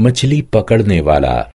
मछली पकड़ने वाला